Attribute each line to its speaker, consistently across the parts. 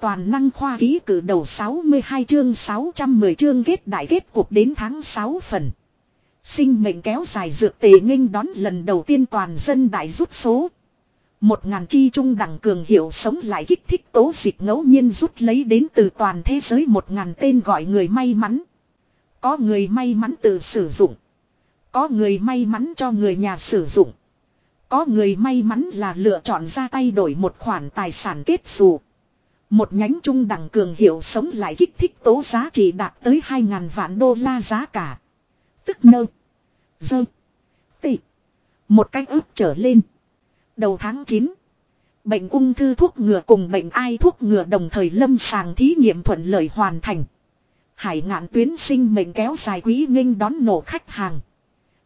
Speaker 1: Toàn năng khoa ký cử đầu 62 chương 610 chương kết đại kết cuộc đến tháng 6 phần. Sinh mệnh kéo dài dược tề nghênh đón lần đầu tiên toàn dân đại rút số. Một ngàn chi trung đẳng cường hiệu sống lại kích thích tố dịch ngẫu nhiên rút lấy đến từ toàn thế giới một ngàn tên gọi người may mắn. Có người may mắn tự sử dụng. Có người may mắn cho người nhà sử dụng. Có người may mắn là lựa chọn ra tay đổi một khoản tài sản kết xù. Một nhánh trung đẳng cường hiệu sống lại kích thích tố giá trị đạt tới 2.000 vạn đô la giá cả. Tức nơ. Dơ. Tị. Một cách ước trở lên. Đầu tháng 9. Bệnh ung thư thuốc ngừa cùng bệnh ai thuốc ngừa đồng thời lâm sàng thí nghiệm thuận lợi hoàn thành. Hải ngạn tuyến sinh mệnh kéo dài quý nghênh đón nổ khách hàng.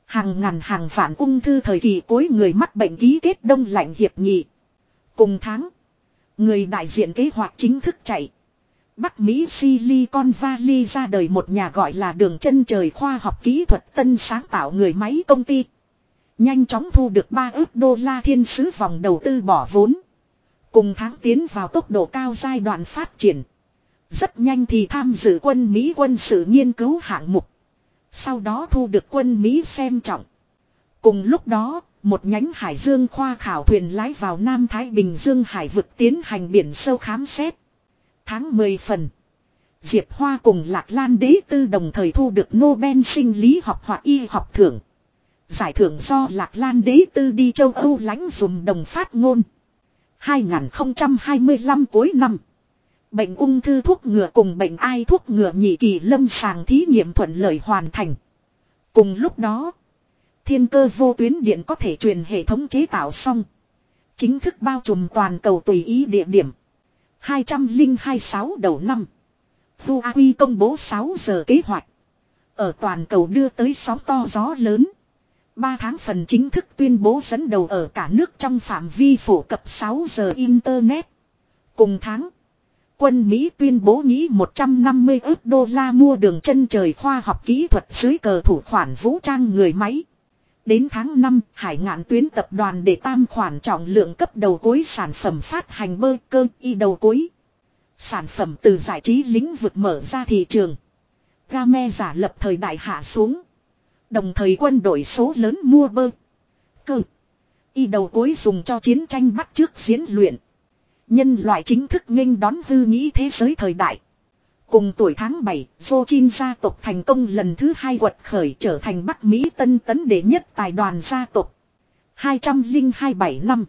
Speaker 1: Hàng ngàn hàng vạn ung thư thời kỳ cuối người mắc bệnh ký kết đông lạnh hiệp nghị. Cùng tháng. Người đại diện kế hoạch chính thức chạy. Bắc Mỹ Silicon Valley ra đời một nhà gọi là đường chân trời khoa học kỹ thuật tân sáng tạo người máy công ty. Nhanh chóng thu được 3 ước đô la thiên sứ vòng đầu tư bỏ vốn. Cùng tháng tiến vào tốc độ cao giai đoạn phát triển. Rất nhanh thì tham dự quân Mỹ quân sự nghiên cứu hạng mục. Sau đó thu được quân Mỹ xem trọng. Cùng lúc đó, một nhánh hải dương khoa khảo thuyền lái vào Nam Thái Bình Dương hải vực tiến hành biển sâu khám xét. Tháng 10 phần. Diệp Hoa cùng Lạc Lan đế tư đồng thời thu được Nobel sinh lý học hoặc y học thưởng. Giải thưởng do Lạc Lan đế tư đi châu Âu lãnh dùng đồng phát ngôn. 2025 cuối năm. Bệnh ung thư thuốc ngừa cùng bệnh ai thuốc ngừa nhị kỳ lâm sàng thí nghiệm thuận lợi hoàn thành. Cùng lúc đó, thiên cơ vô tuyến điện có thể truyền hệ thống chế tạo xong. Chính thức bao trùm toàn cầu tùy ý địa điểm. 2026 đầu năm. Huawei công bố 6 giờ kế hoạch. Ở toàn cầu đưa tới sóng to gió lớn. 3 tháng phần chính thức tuyên bố dẫn đầu ở cả nước trong phạm vi phổ cập 6 giờ Internet. Cùng tháng. Quân Mỹ tuyên bố nghĩ 150 ước đô la mua đường chân trời khoa học kỹ thuật dưới cờ thủ khoản vũ trang người máy. Đến tháng 5, Hải ngạn tuyến tập đoàn để tam khoản trọng lượng cấp đầu cuối sản phẩm phát hành bơ cơ y đầu cuối. Sản phẩm từ giải trí lĩnh vực mở ra thị trường. Game giả lập thời đại hạ xuống. Đồng thời quân đội số lớn mua bơ. Cơ. Y đầu cuối dùng cho chiến tranh bắt trước diễn luyện. Nhân loại chính thức nghênh đón hư nghĩ thế giới thời đại. Cùng tuổi tháng 7, Vô Chin gia tộc thành công lần thứ hai quật khởi trở thành Bắc Mỹ tân tấn đệ nhất tài đoàn gia tộc. 2027 năm.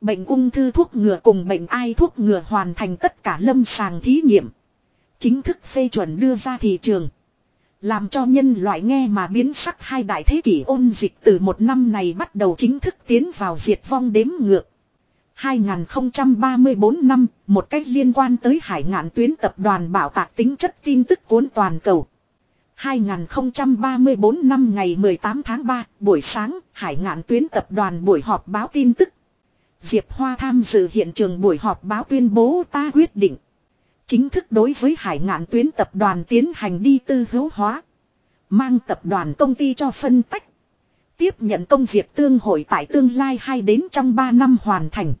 Speaker 1: Bệnh ung thư thuốc ngừa cùng bệnh ai thuốc ngừa hoàn thành tất cả lâm sàng thí nghiệm. Chính thức phê chuẩn đưa ra thị trường. Làm cho nhân loại nghe mà biến sắc hai đại thế kỷ ôn dịch từ một năm này bắt đầu chính thức tiến vào diệt vong đếm ngược. 2034 năm, một cách liên quan tới hải ngạn tuyến tập đoàn bảo tạc tính chất tin tức cuốn toàn cầu. 2034 năm ngày 18 tháng 3, buổi sáng, hải ngạn tuyến tập đoàn buổi họp báo tin tức. Diệp Hoa tham dự hiện trường buổi họp báo tuyên bố ta quyết định. Chính thức đối với hải ngạn tuyến tập đoàn tiến hành đi tư hữu hóa. Mang tập đoàn công ty cho phân tách. Tiếp nhận công việc tương hội tại tương lai 2 đến trong 3 năm hoàn thành.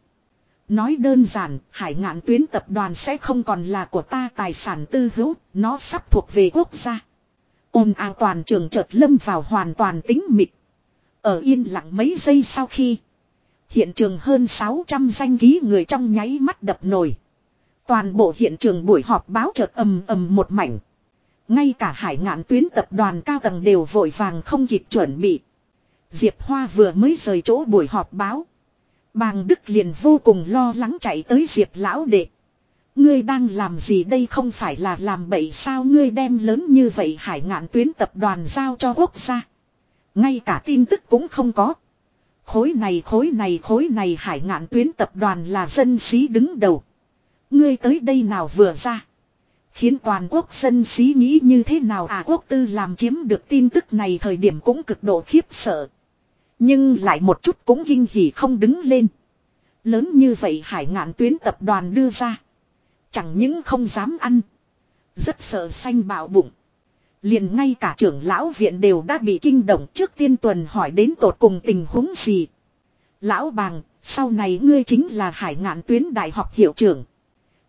Speaker 1: Nói đơn giản, hải ngạn tuyến tập đoàn sẽ không còn là của ta tài sản tư hữu, nó sắp thuộc về quốc gia. Ôn ào toàn trường chợt lâm vào hoàn toàn tính mịch. Ở yên lặng mấy giây sau khi. Hiện trường hơn 600 danh ký người trong nháy mắt đập nổi. Toàn bộ hiện trường buổi họp báo chợt ầm ầm một mảnh. Ngay cả hải ngạn tuyến tập đoàn cao tầng đều vội vàng không kịp chuẩn bị. Diệp Hoa vừa mới rời chỗ buổi họp báo. Bàng Đức liền vô cùng lo lắng chạy tới Diệp lão đệ. Ngươi đang làm gì đây không phải là làm bậy sao ngươi đem lớn như vậy hải ngạn tuyến tập đoàn giao cho quốc gia. Ngay cả tin tức cũng không có. Khối này khối này khối này hải ngạn tuyến tập đoàn là dân sĩ đứng đầu. Ngươi tới đây nào vừa ra. Khiến toàn quốc dân sĩ nghĩ như thế nào à quốc tư làm chiếm được tin tức này thời điểm cũng cực độ khiếp sợ. Nhưng lại một chút cũng kinh hỉ không đứng lên. Lớn như vậy hải ngạn tuyến tập đoàn đưa ra. Chẳng những không dám ăn. Rất sợ xanh bạo bụng. Liền ngay cả trưởng lão viện đều đã bị kinh động trước tiên tuần hỏi đến tột cùng tình huống gì. Lão bàng, sau này ngươi chính là hải ngạn tuyến đại học hiệu trưởng.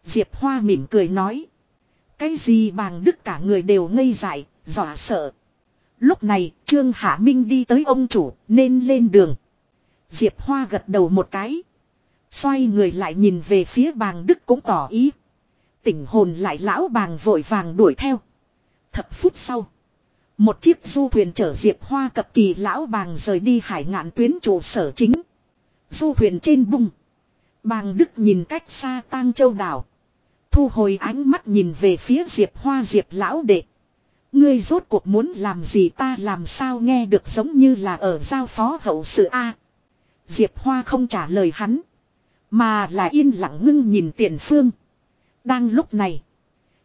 Speaker 1: Diệp Hoa mỉm cười nói. Cái gì bàng đức cả người đều ngây dại, dọa sợ. Lúc này, Trương Hạ Minh đi tới ông chủ, nên lên đường. Diệp Hoa gật đầu một cái. Xoay người lại nhìn về phía bàng đức cũng tỏ ý. Tỉnh hồn lại lão bàng vội vàng đuổi theo. Thập phút sau. Một chiếc du thuyền chở Diệp Hoa cập kỳ lão bàng rời đi hải ngạn tuyến trụ sở chính. Du thuyền trên bung. Bàng Đức nhìn cách xa tang châu đảo. Thu hồi ánh mắt nhìn về phía Diệp Hoa Diệp lão đệ. Ngươi rốt cuộc muốn làm gì ta làm sao nghe được giống như là ở giao phó hậu sự A. Diệp Hoa không trả lời hắn. Mà là yên lặng ngưng nhìn tiền phương. Đang lúc này.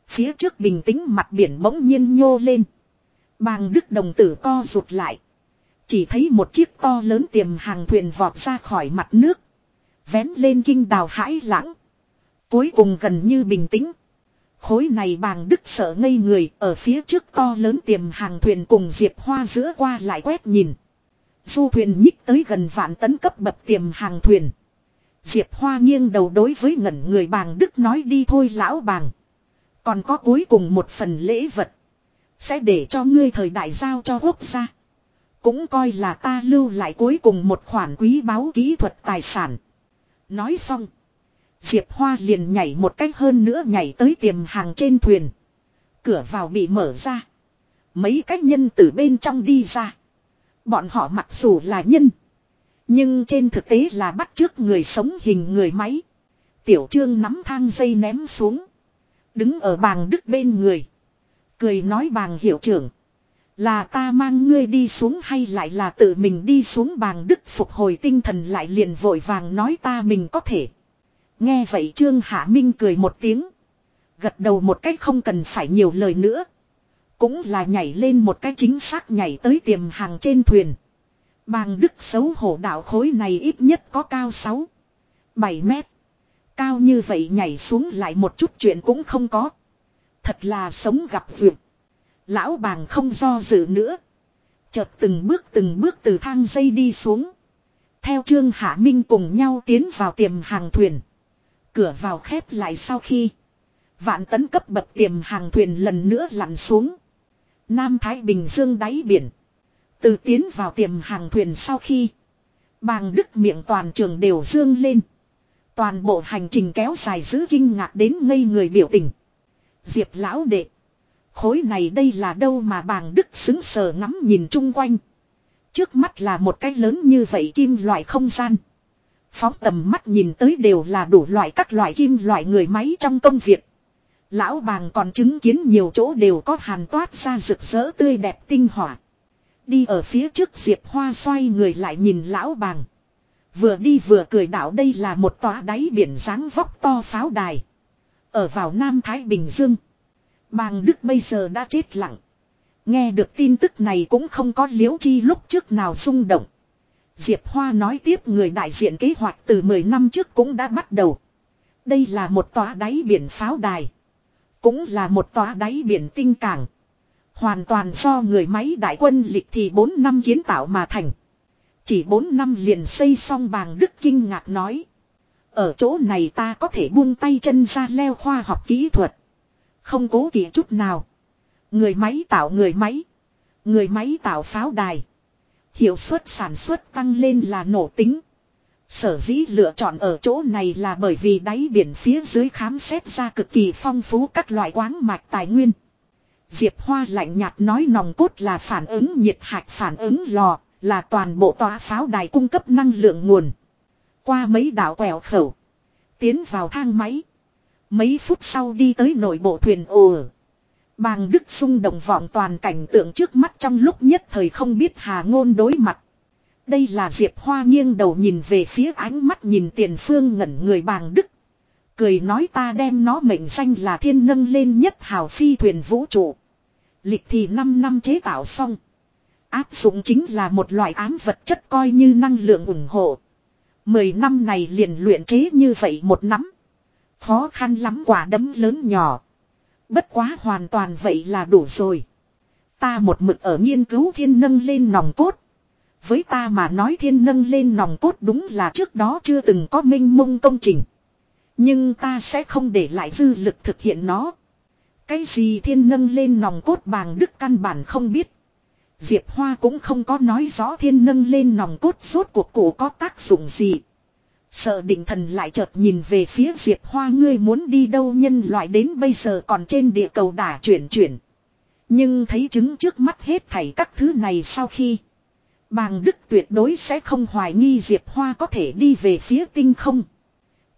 Speaker 1: Phía trước bình tĩnh mặt biển bỗng nhiên nhô lên. Bàng Đức đồng tử co rụt lại. Chỉ thấy một chiếc to lớn tiềm hàng thuyền vọt ra khỏi mặt nước. Vén lên kinh đào hãi lãng. Cuối cùng gần như bình tĩnh. Khối này bàng đức sợ ngây người, ở phía trước to lớn tiềm hàng thuyền cùng diệp hoa giữa qua lại quét nhìn. Du thuyền nhích tới gần vạn tấn cấp bậc tiềm hàng thuyền. Diệp hoa nghiêng đầu đối với ngẩn người bàng đức nói đi thôi lão bàng. Còn có cuối cùng một phần lễ vật. Sẽ để cho ngươi thời đại giao cho quốc gia. Cũng coi là ta lưu lại cuối cùng một khoản quý báu kỹ thuật tài sản. Nói xong. Diệp Hoa liền nhảy một cách hơn nữa nhảy tới tiềm hàng trên thuyền. Cửa vào bị mở ra. Mấy cách nhân từ bên trong đi ra. Bọn họ mặc dù là nhân. Nhưng trên thực tế là bắt trước người sống hình người máy. Tiểu trương nắm thang dây ném xuống. Đứng ở bàng đức bên người. Cười nói bàng hiệu trưởng. Là ta mang ngươi đi xuống hay lại là tự mình đi xuống bàng đức phục hồi tinh thần lại liền vội vàng nói ta mình có thể. Nghe vậy Trương Hạ Minh cười một tiếng. Gật đầu một cách không cần phải nhiều lời nữa. Cũng là nhảy lên một cách chính xác nhảy tới tiềm hàng trên thuyền. Bàng đức xấu hổ đạo khối này ít nhất có cao 6, 7 mét. Cao như vậy nhảy xuống lại một chút chuyện cũng không có. Thật là sống gặp vượt. Lão bàng không do dự nữa. Chợt từng bước từng bước từ thang dây đi xuống. Theo Trương Hạ Minh cùng nhau tiến vào tiềm hàng thuyền. Cửa vào khép lại sau khi. Vạn tấn cấp bậc tiềm hàng thuyền lần nữa lặn xuống. Nam Thái Bình Dương đáy biển. Từ tiến vào tiềm hàng thuyền sau khi. Bàng đức miệng toàn trường đều dương lên. Toàn bộ hành trình kéo dài giữ kinh ngạc đến ngây người biểu tình. Diệp lão đệ. Khối này đây là đâu mà bàng đức xứng sờ ngắm nhìn chung quanh. Trước mắt là một cái lớn như vậy kim loại không gian. Phóng tầm mắt nhìn tới đều là đủ loại các loại kim loại người máy trong công việc. Lão bàng còn chứng kiến nhiều chỗ đều có hàn toát ra rực rỡ tươi đẹp tinh hỏa. Đi ở phía trước Diệp Hoa xoay người lại nhìn lão bàng. Vừa đi vừa cười đảo đây là một tòa đáy biển dáng vóc to pháo đài. Ở vào Nam Thái Bình Dương. Bàng Đức bây giờ đã chết lặng. Nghe được tin tức này cũng không có liếu chi lúc trước nào xung động. Diệp Hoa nói tiếp người đại diện kế hoạch từ 10 năm trước cũng đã bắt đầu. Đây là một tòa đáy biển pháo đài. Cũng là một tòa đáy biển tinh cảng. Hoàn toàn do người máy đại quân lịch thì 4 năm kiến tạo mà thành. Chỉ 4 năm liền xây xong bàng Đức kinh ngạc nói. Ở chỗ này ta có thể buông tay chân ra leo khoa học kỹ thuật. Không cố kỵ chút nào. Người máy tạo người máy. Người máy tạo pháo đài. Hiệu suất sản xuất tăng lên là nổ tính. Sở dĩ lựa chọn ở chỗ này là bởi vì đáy biển phía dưới khám xét ra cực kỳ phong phú các loại quáng mạch tài nguyên. Diệp Hoa lạnh nhạt nói nòng cốt là phản ứng nhiệt hạch phản ứng lò, là toàn bộ tòa pháo đài cung cấp năng lượng nguồn. Qua mấy đảo quẹo khẩu. Tiến vào thang máy. Mấy phút sau đi tới nội bộ thuyền ồ. Bàng Đức xung động vọng toàn cảnh tượng trước mắt trong lúc nhất thời không biết hà ngôn đối mặt. Đây là Diệp Hoa nghiêng đầu nhìn về phía ánh mắt nhìn tiền phương ngẩn người bàng Đức. Cười nói ta đem nó mệnh danh là thiên nâng lên nhất hào phi thuyền vũ trụ. Lịch thì 5 năm chế tạo xong. Áp dụng chính là một loại ám vật chất coi như năng lượng ủng hộ. Mười năm này liền luyện chế như vậy một nắm. Khó khăn lắm quả đấm lớn nhỏ. Bất quá hoàn toàn vậy là đủ rồi. Ta một mực ở nghiên cứu thiên nâng lên nòng cốt. Với ta mà nói thiên nâng lên nòng cốt đúng là trước đó chưa từng có minh mông công trình. Nhưng ta sẽ không để lại dư lực thực hiện nó. Cái gì thiên nâng lên nòng cốt bàng đức căn bản không biết. Diệp Hoa cũng không có nói rõ thiên nâng lên nòng cốt rốt cuộc cổ có tác dụng gì. Sợ định thần lại chợt nhìn về phía Diệp Hoa, ngươi muốn đi đâu nhân loại đến bây giờ còn trên địa cầu đả chuyển chuyển. Nhưng thấy chứng trước mắt hết thảy các thứ này sau khi. Bàng Đức tuyệt đối sẽ không hoài nghi Diệp Hoa có thể đi về phía tinh không.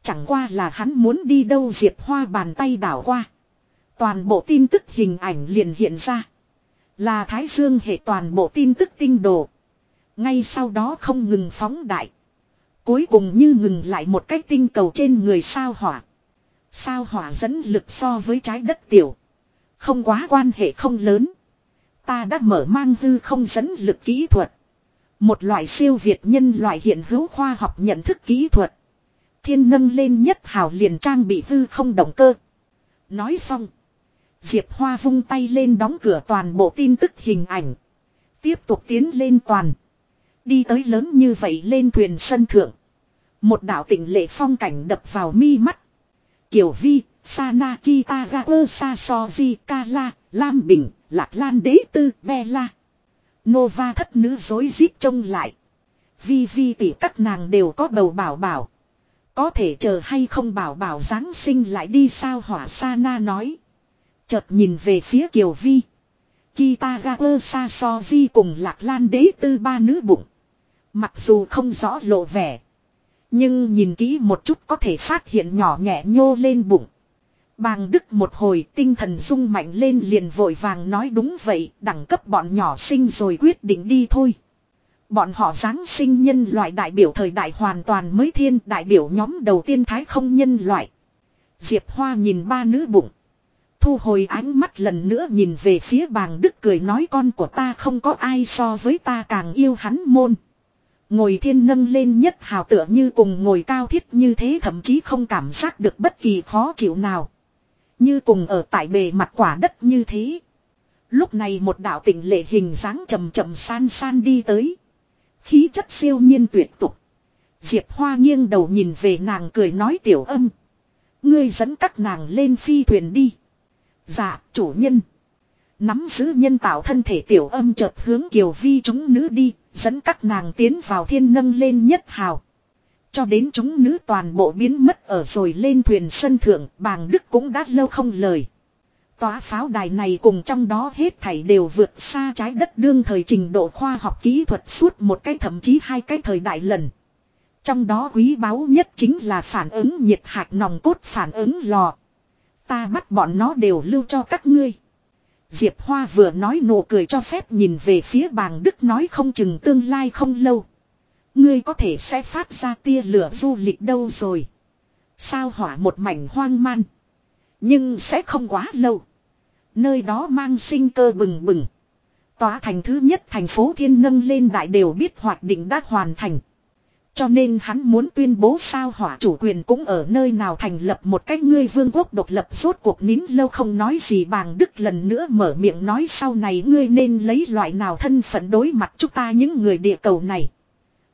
Speaker 1: Chẳng qua là hắn muốn đi đâu Diệp Hoa bàn tay đảo qua. Toàn bộ tin tức hình ảnh liền hiện ra. Là Thái Dương hệ toàn bộ tin tức tinh đồ. Ngay sau đó không ngừng phóng đại. Cuối cùng như ngừng lại một cái tinh cầu trên người sao hỏa. Sao hỏa dẫn lực so với trái đất tiểu. Không quá quan hệ không lớn. Ta đã mở mang hư không dẫn lực kỹ thuật. Một loại siêu việt nhân loại hiện hữu khoa học nhận thức kỹ thuật. Thiên nâng lên nhất hào liền trang bị hư không động cơ. Nói xong. Diệp Hoa vung tay lên đóng cửa toàn bộ tin tức hình ảnh. Tiếp tục tiến lên toàn. Đi tới lớn như vậy lên thuyền sân thượng. Một đạo tỉnh lệ phong cảnh đập vào mi mắt. Kiều Vi, Sana Kitagawa Sasoji Kala, Lam Bình, Lạc Lan Đế Tư, Bella. Nova thất nữ dối rít trông lại. Vi Vi tỷ các nàng đều có bầu bảo bảo. Có thể chờ hay không bảo bảo Giáng sinh lại đi sao hỏa Sana nói. Chợt nhìn về phía Kiều Vi. Kitagawa Sasoji cùng Lạc Lan Đế Tư ba nữ bụng. Mặc dù không rõ lộ vẻ. Nhưng nhìn kỹ một chút có thể phát hiện nhỏ nhẹ nhô lên bụng. Bàng Đức một hồi tinh thần rung mạnh lên liền vội vàng nói đúng vậy, đẳng cấp bọn nhỏ sinh rồi quyết định đi thôi. Bọn họ giáng sinh nhân loại đại biểu thời đại hoàn toàn mới thiên đại biểu nhóm đầu tiên thái không nhân loại. Diệp Hoa nhìn ba nữ bụng. Thu hồi ánh mắt lần nữa nhìn về phía bàng Đức cười nói con của ta không có ai so với ta càng yêu hắn môn. Ngồi thiên nâng lên nhất hào tựa như cùng ngồi cao thiết như thế thậm chí không cảm giác được bất kỳ khó chịu nào. Như cùng ở tại bề mặt quả đất như thế. Lúc này một đạo tỉnh lệ hình dáng chậm chậm san san đi tới. Khí chất siêu nhiên tuyệt tục. Diệp Hoa nghiêng đầu nhìn về nàng cười nói tiểu âm. Ngươi dẫn các nàng lên phi thuyền đi. Dạ, chủ nhân. Nắm giữ nhân tạo thân thể tiểu âm chợt hướng kiều vi chúng nữ đi, dẫn các nàng tiến vào thiên nâng lên nhất hào. Cho đến chúng nữ toàn bộ biến mất ở rồi lên thuyền sân thượng, bàng đức cũng đã lâu không lời. Tóa pháo đài này cùng trong đó hết thảy đều vượt xa trái đất đương thời trình độ khoa học kỹ thuật suốt một cái thậm chí hai cái thời đại lần. Trong đó quý báu nhất chính là phản ứng nhiệt hạt nòng cốt phản ứng lò. Ta bắt bọn nó đều lưu cho các ngươi. Diệp Hoa vừa nói nụ cười cho phép nhìn về phía bàng Đức nói không chừng tương lai không lâu. Ngươi có thể sẽ phát ra tia lửa du lịch đâu rồi. Sao hỏa một mảnh hoang man. Nhưng sẽ không quá lâu. Nơi đó mang sinh cơ bừng bừng. Tòa thành thứ nhất thành phố thiên nâng lên đại đều biết hoạt định đã hoàn thành. Cho nên hắn muốn tuyên bố sao hỏa chủ quyền cũng ở nơi nào thành lập một cái ngươi vương quốc độc lập suốt cuộc nín lâu không nói gì bàng đức lần nữa mở miệng nói sau này ngươi nên lấy loại nào thân phận đối mặt chúng ta những người địa cầu này.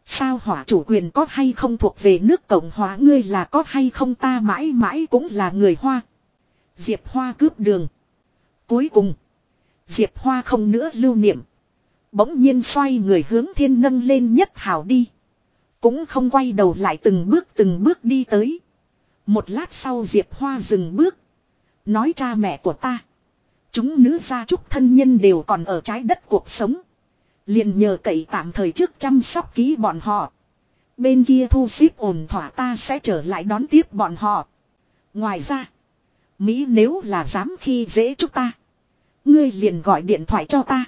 Speaker 1: Sao hỏa chủ quyền có hay không thuộc về nước Cộng hòa ngươi là có hay không ta mãi mãi cũng là người Hoa. Diệp Hoa cướp đường. Cuối cùng. Diệp Hoa không nữa lưu niệm. Bỗng nhiên xoay người hướng thiên nâng lên nhất hào đi. Cũng không quay đầu lại từng bước từng bước đi tới. Một lát sau Diệp Hoa dừng bước. Nói cha mẹ của ta. Chúng nữ gia trúc thân nhân đều còn ở trái đất cuộc sống. liền nhờ cậy tạm thời trước chăm sóc ký bọn họ. Bên kia thu xếp ổn thỏa ta sẽ trở lại đón tiếp bọn họ. Ngoài ra. Mỹ nếu là dám khi dễ chúng ta. Ngươi liền gọi điện thoại cho ta.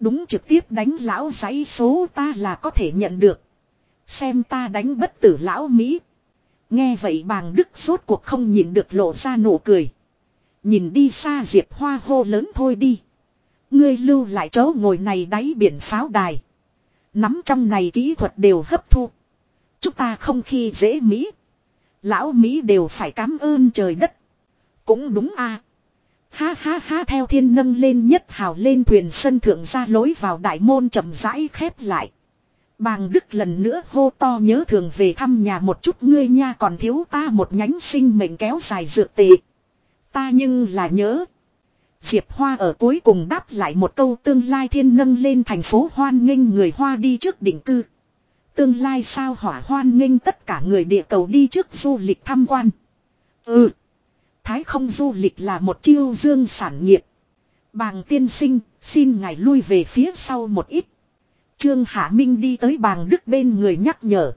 Speaker 1: Đúng trực tiếp đánh lão giấy số ta là có thể nhận được. Xem ta đánh bất tử lão Mỹ. Nghe vậy bàng đức suốt cuộc không nhìn được lộ ra nụ cười. Nhìn đi xa diệp hoa hô lớn thôi đi. Ngươi lưu lại chỗ ngồi này đáy biển pháo đài. Nắm trong này kỹ thuật đều hấp thu. Chúng ta không khi dễ Mỹ. Lão Mỹ đều phải cảm ơn trời đất. Cũng đúng a Ha ha ha theo thiên nâng lên nhất hào lên thuyền sân thượng ra lối vào đại môn chậm rãi khép lại. Bàng Đức lần nữa hô to nhớ thường về thăm nhà một chút ngươi nha còn thiếu ta một nhánh sinh mệnh kéo dài dược tệ. Ta nhưng là nhớ. Diệp Hoa ở cuối cùng đáp lại một câu tương lai thiên nâng lên thành phố hoan nghênh người Hoa đi trước định cư. Tương lai sao hỏa hoan nghênh tất cả người địa cầu đi trước du lịch tham quan. Ừ. Thái không du lịch là một chiêu dương sản nghiệp. Bàng tiên sinh, xin ngài lui về phía sau một ít. Trương Hạ Minh đi tới bàng đức bên người nhắc nhở.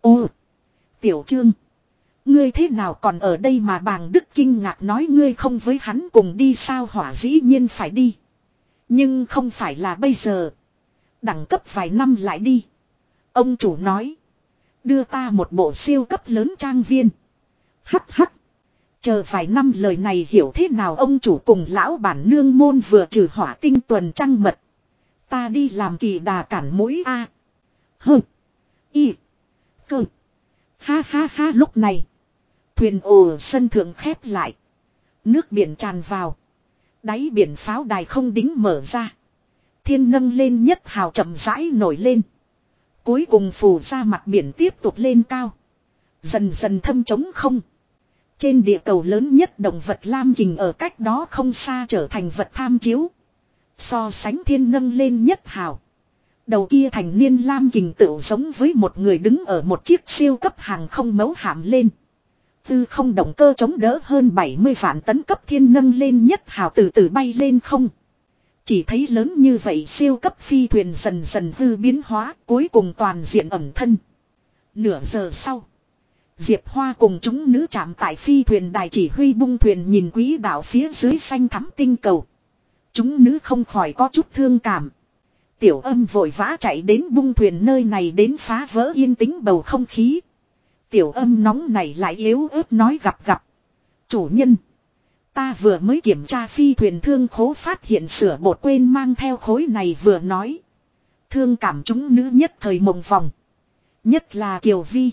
Speaker 1: Ô! Tiểu Trương! Ngươi thế nào còn ở đây mà bàng đức kinh ngạc nói ngươi không với hắn cùng đi sao hỏa dĩ nhiên phải đi. Nhưng không phải là bây giờ. Đẳng cấp vài năm lại đi. Ông chủ nói. Đưa ta một bộ siêu cấp lớn trang viên. Hắc hắc. Chờ vài năm lời này hiểu thế nào ông chủ cùng lão bản nương môn vừa trừ hỏa tinh tuần trăng mật. Ta đi làm kỳ đà cản mũi A. hừ Y. Cơ. Ha ha ha lúc này. Thuyền ồ sân thượng khép lại. Nước biển tràn vào. Đáy biển pháo đài không đính mở ra. Thiên nâng lên nhất hào chậm rãi nổi lên. Cuối cùng phù ra mặt biển tiếp tục lên cao. Dần dần thâm trống không. Trên địa cầu lớn nhất động vật lam kình ở cách đó không xa trở thành vật tham chiếu. So sánh thiên nâng lên nhất hào. Đầu kia thành niên lam kình tựu giống với một người đứng ở một chiếc siêu cấp hàng không mấu hạm lên. Tư không động cơ chống đỡ hơn 70 vạn tấn cấp thiên nâng lên nhất hào từ từ bay lên không. Chỉ thấy lớn như vậy siêu cấp phi thuyền dần dần hư biến hóa, cuối cùng toàn diện ẩm thân. Nửa giờ sau. Diệp Hoa cùng chúng nữ chạm tại phi thuyền đài chỉ huy bung thuyền nhìn quý đảo phía dưới xanh thắm tinh cầu. Chúng nữ không khỏi có chút thương cảm. Tiểu âm vội vã chạy đến bung thuyền nơi này đến phá vỡ yên tĩnh bầu không khí. Tiểu âm nóng này lại yếu ớt nói gặp gặp. Chủ nhân. Ta vừa mới kiểm tra phi thuyền thương khố phát hiện sửa bột quên mang theo khối này vừa nói. Thương cảm chúng nữ nhất thời mộng vòng. Nhất là Kiều Vi.